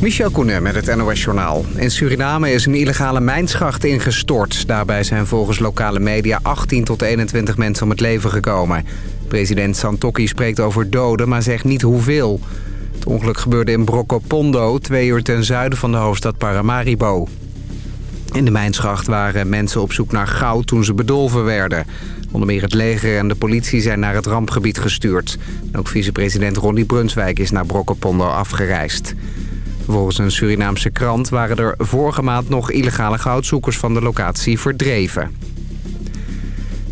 Michel Koenen met het NOS-journaal. In Suriname is een illegale mijnschacht ingestort. Daarbij zijn volgens lokale media 18 tot 21 mensen om het leven gekomen. President Santokki spreekt over doden, maar zegt niet hoeveel. Het ongeluk gebeurde in Brokopondo, twee uur ten zuiden van de hoofdstad Paramaribo. In de mijnschacht waren mensen op zoek naar goud toen ze bedolven werden. Onder meer het leger en de politie zijn naar het rampgebied gestuurd. Ook vicepresident Ronnie Brunswijk is naar Brokopondo afgereisd. Volgens een Surinaamse krant waren er vorige maand nog illegale goudzoekers van de locatie verdreven.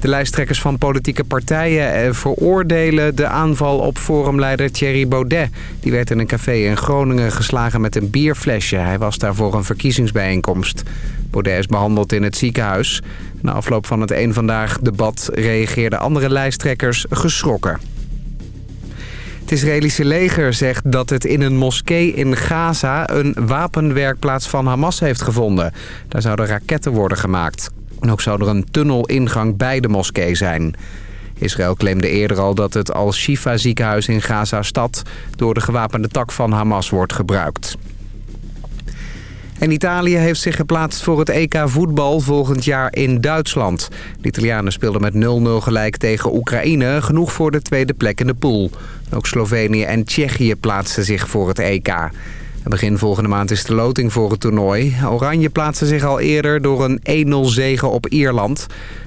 De lijsttrekkers van politieke partijen eh, veroordelen de aanval op forumleider Thierry Baudet. Die werd in een café in Groningen geslagen met een bierflesje. Hij was daar voor een verkiezingsbijeenkomst. Baudet is behandeld in het ziekenhuis. Na afloop van het een Vandaag debat reageerden andere lijsttrekkers geschrokken. Het Israëlische leger zegt dat het in een moskee in Gaza een wapenwerkplaats van Hamas heeft gevonden. Daar zouden raketten worden gemaakt. En ook zou er een tunnelingang bij de moskee zijn. Israël claimde eerder al dat het Al-Shifa ziekenhuis in Gaza-stad... door de gewapende tak van Hamas wordt gebruikt. En Italië heeft zich geplaatst voor het EK voetbal volgend jaar in Duitsland. De Italianen speelden met 0-0 gelijk tegen Oekraïne, genoeg voor de tweede plek in de pool. Ook Slovenië en Tsjechië plaatsten zich voor het EK. Begin volgende maand is de loting voor het toernooi. Oranje plaatste zich al eerder door een 1-0 zege op Ierland.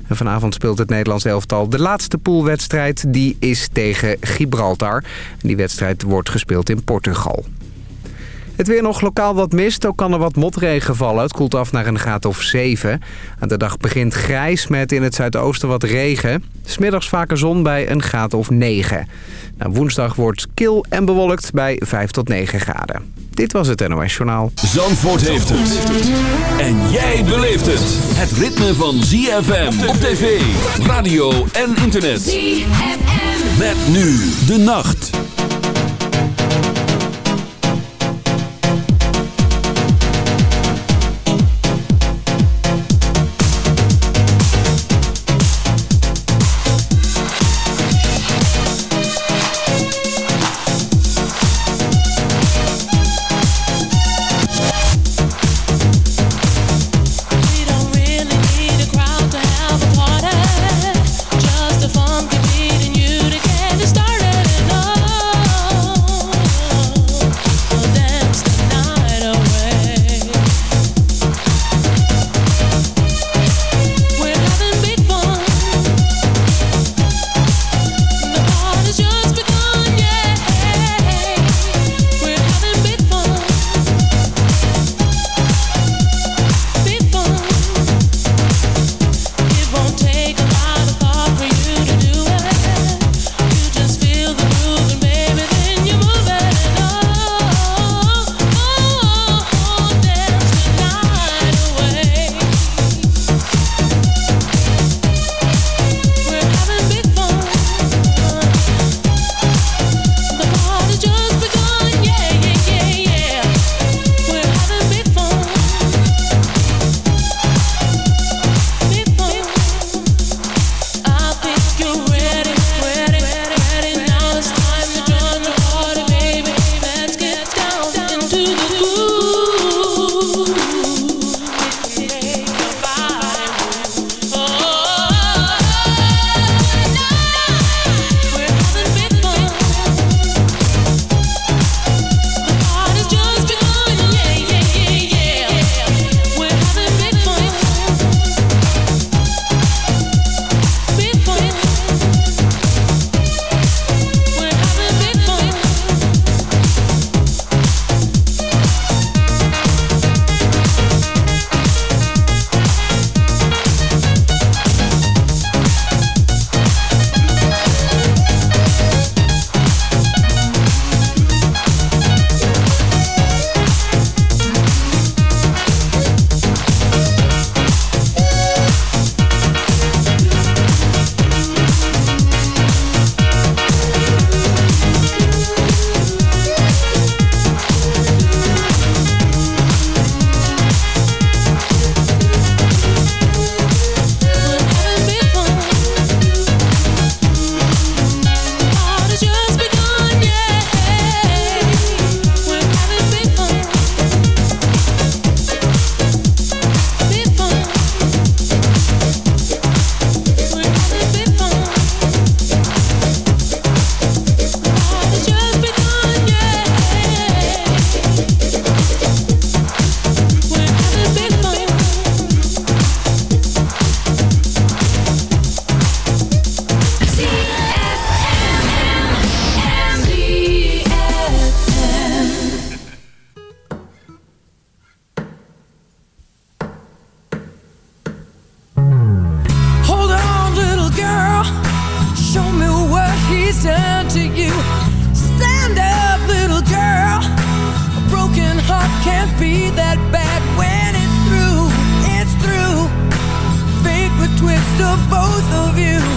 Vanavond speelt het Nederlands elftal de laatste poolwedstrijd. Die is tegen Gibraltar. Die wedstrijd wordt gespeeld in Portugal. Het weer nog lokaal wat mist, ook kan er wat motregen vallen. Het koelt af naar een graad of 7. Aan de dag begint grijs met in het zuidoosten wat regen. Smiddags vaker zon bij een graad of 9. Nou, woensdag wordt kil en bewolkt bij 5 tot 9 graden. Dit was het NOS Journaal. Zandvoort heeft het. En jij beleeft het. Het ritme van ZFM op tv, radio en internet. ZFM. Met nu de nacht. can't be that bad when it's through, it's through. Fate would twist of both of you.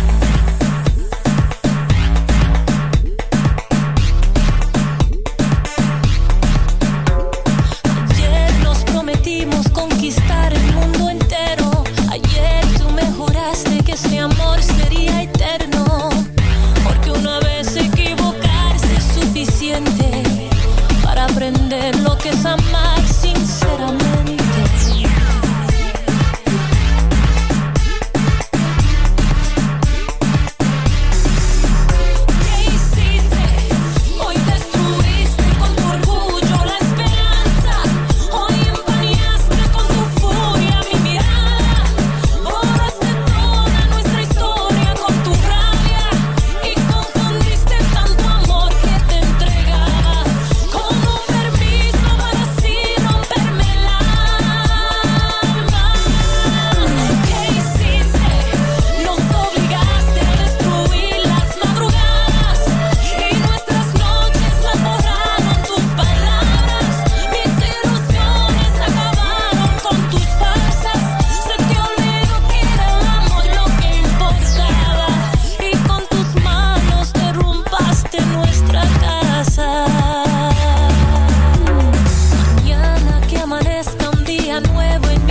día nuevo en mi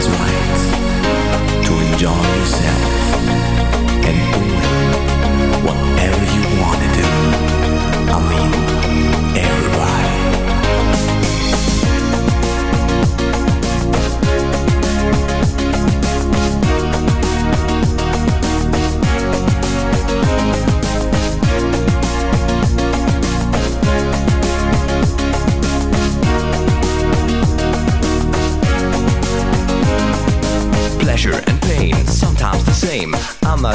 as right to enjoy yourself and doing whatever you want to do. I mean, everybody.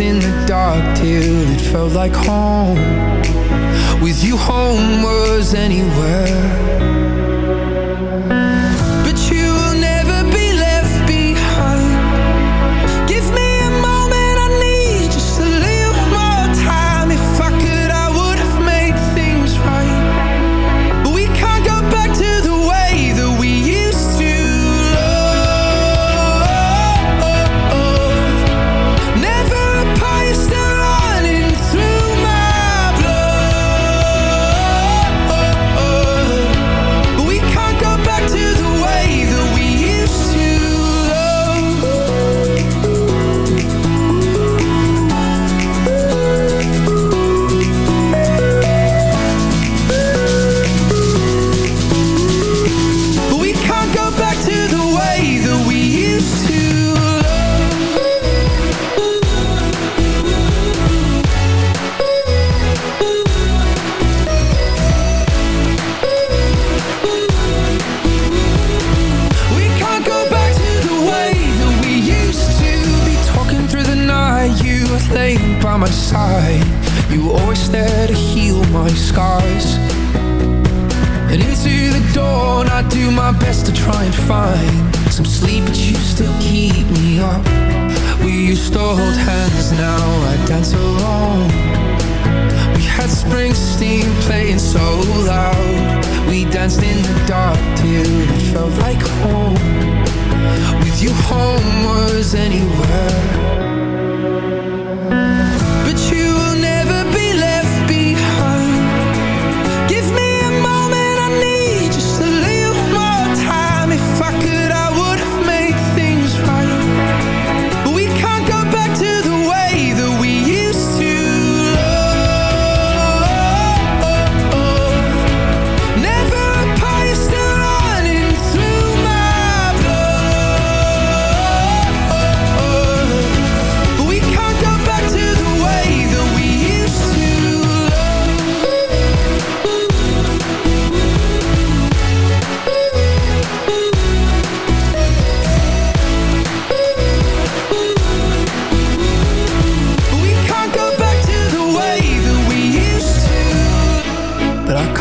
in the dark till it felt like home. With you home